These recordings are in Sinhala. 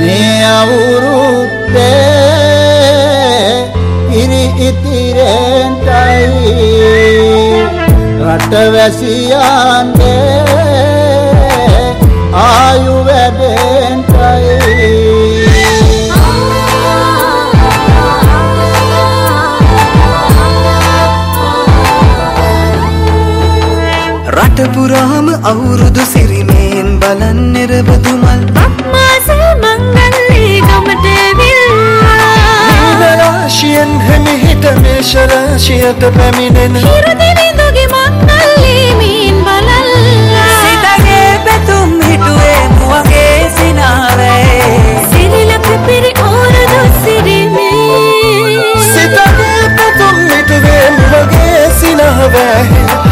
මේ අවුරුද්දේ ඉරි ඉතිරෙන්ටයි. රටවැසියන්ගේ ආයු රටපුරාම අවුරුදු සිරිමයෙන් බලන් නිරබදුමල් අක්මාසල් මංගල්ලේ ගමටවිල්ලා රාශියෙන් හෙමිහිට මේශරාශියට පැමිණෙන. හිරදිරිඳුගේ මංගල්ලේ මීන් බලල්ලා. සිතගේ පැතුම් හිටුවේ මුවගේ සිනාවේ සිරිලක පිරි ඕරදු සිරිමේ. සිතගේ පැතුම් හිටුවේ මුවගේ සිරිලක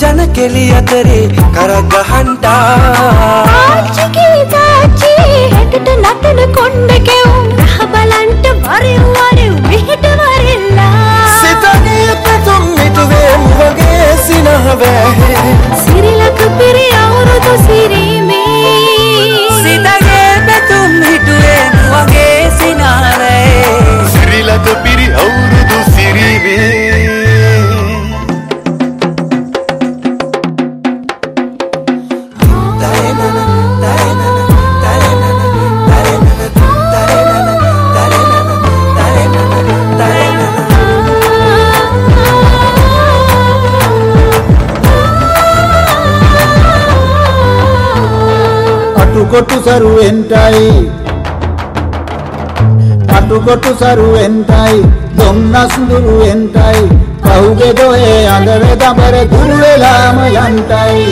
जन के लिए तेरे कर गहंटा పట్టుకొట్టు సరు ఎంటాయి పట్టుకొట్టు సరు ఎంటాయి దొంగ సుందురు ఎంటాయి కౌగెదోయే అందవే దమరే గురువేలామయంటాయి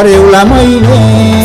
are la mâine